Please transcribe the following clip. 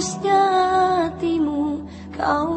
hausnya hatimu kau